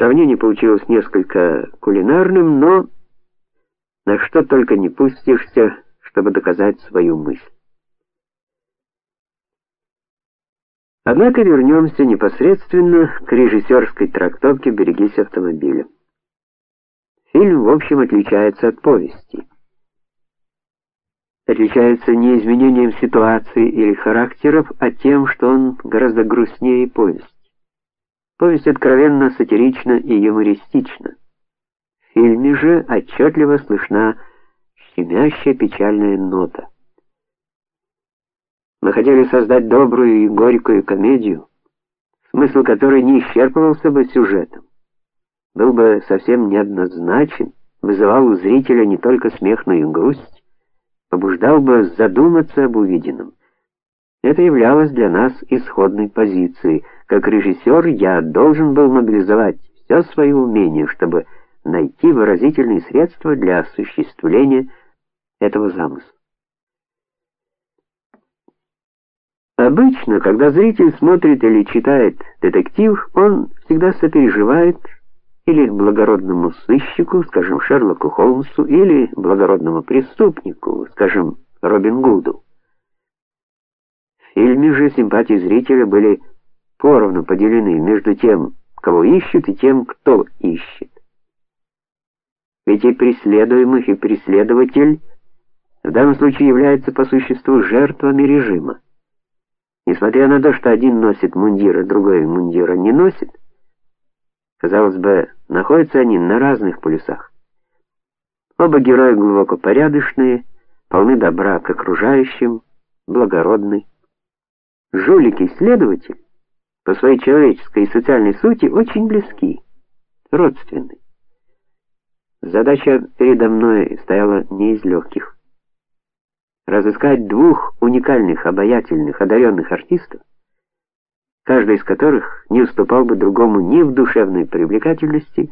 Сравнение получилось несколько кулинарным, но на что только не пустишься, чтобы доказать свою мысль. Однако вернемся непосредственно к режиссерской трактовке Берегись автомобиля. Фильм, в общем, отличается от повести. Отличается не изменением ситуации или характеров, а тем, что он гораздо грустнее повести. Повесть откровенно сатирична и юмористична. В фильме же отчетливо слышна щемящая печальная нота. Мы хотели создать добрую и горькую комедию, смысл которой не исчерпывался бы сюжетом. Был бы совсем неоднозначен, вызывал у зрителя не только смех, но и грусть, побуждал бы задуматься об увиденном. Это являлось для нас исходной позицией. Как режиссер я должен был мобилизовать все свое умение, чтобы найти выразительные средства для осуществления этого замысла. Обычно, когда зритель смотрит или читает детектив, он всегда сопереживает или благородному сыщику, скажем, Шерлоку Холмсу, или благородному преступнику, скажем, Робин Гуду. В фильме же симпатии зрителя были поровну поделены между тем, кого ищут, и тем, кто ищет. Ведь и преследуемых, и преследователь в данном случае являются по существу жертвами режима. Несмотря на то, что один носит мундир, а другой мундира не носит, казалось бы, находятся они на разных полюсах. Оба героя глубоко порядочные, полны добра к окружающим, благородны. Жулик-исследователь по своей человеческой и социальной сути очень близки, родственны. Задача передо мной стояла не из легких. Разыскать двух уникальных, обаятельных, одаренных артистов, каждый из которых не уступал бы другому ни в душевной привлекательности,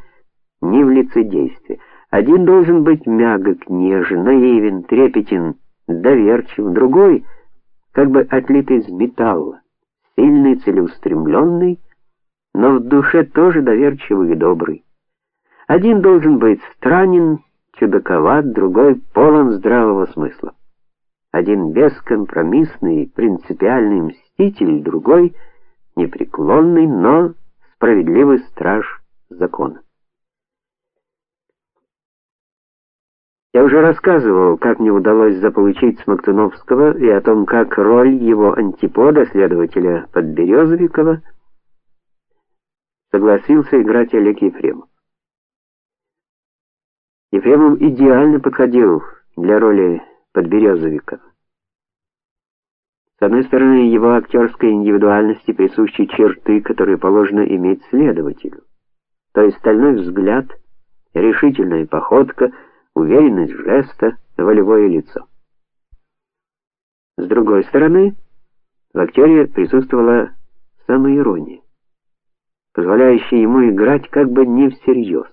ни в лицедействе. Один должен быть мягок, нежен, наивен, трепетен, доверчив, другой — как бы отлит из металла, сильный, целеустремленный, но в душе тоже доверчивый и добрый. Один должен быть странен, чудаковат, другой полон здравого смысла. Один бескомпромиссный, принципиальный мститель, другой непреклонный, но справедливый страж закона. Я уже рассказывал, как мне удалось заполучить Смоктуновского и о том, как роль его антипода, следователя Подберезовикова, согласился играть Олег Ефремов. Ефремов идеально подходил для роли Подберезовикова. С одной стороны, его актерской индивидуальности присущи черты, которые положено иметь следователю. То есть стальной взгляд, решительная походка — уверенность жеста, волевое лицо. С другой стороны, в актере присутствовала самоирония, позволяющая ему играть как бы не всерьез,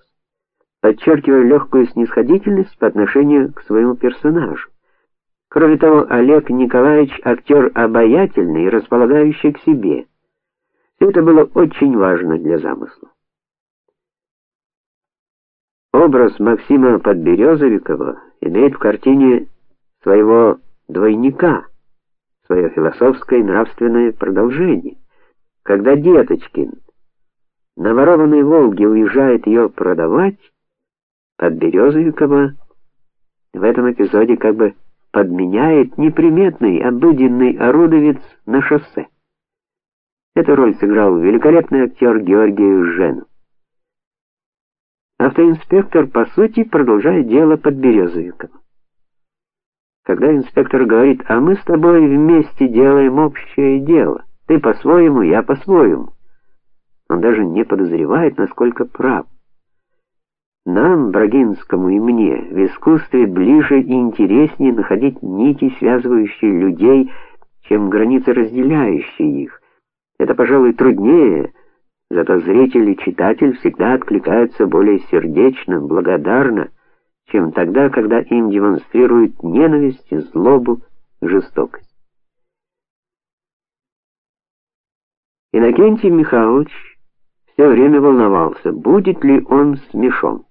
подчеркивая легкую снисходительность по отношению к своему персонажу. Кроме того, Олег Николаевич актер обаятельный и располагающий к себе. Все это было очень важно для замысла. Образ Максима Подберезовикова имеет в картине своего двойника, свое философское и нравственное продолжение. Когда Деточкин на ворованной Волге уезжает ее продавать, Подберезовикова в этом эпизоде как бы подменяет неприметный обыденный орудовец на шоссе. Эту роль сыграл великолепный актер Георгий Женов. Автоинспектор, по сути, продолжает дело под Березовиком. Когда инспектор говорит: "А мы с тобой вместе делаем общее дело. Ты по-своему, я по-своему". Он даже не подозревает, насколько прав. Нам, Брагинскому и мне, в искусстве ближе и интереснее находить нити, связывающие людей, чем границы, разделяющие их. Это, пожалуй, труднее, Зато зритель и читатель всегда откликаются более сердечно, благодарно, чем тогда, когда им демонстрируют ненависть, злобу, жестокость. Иннокентий Михайлович все время волновался, будет ли он смешон.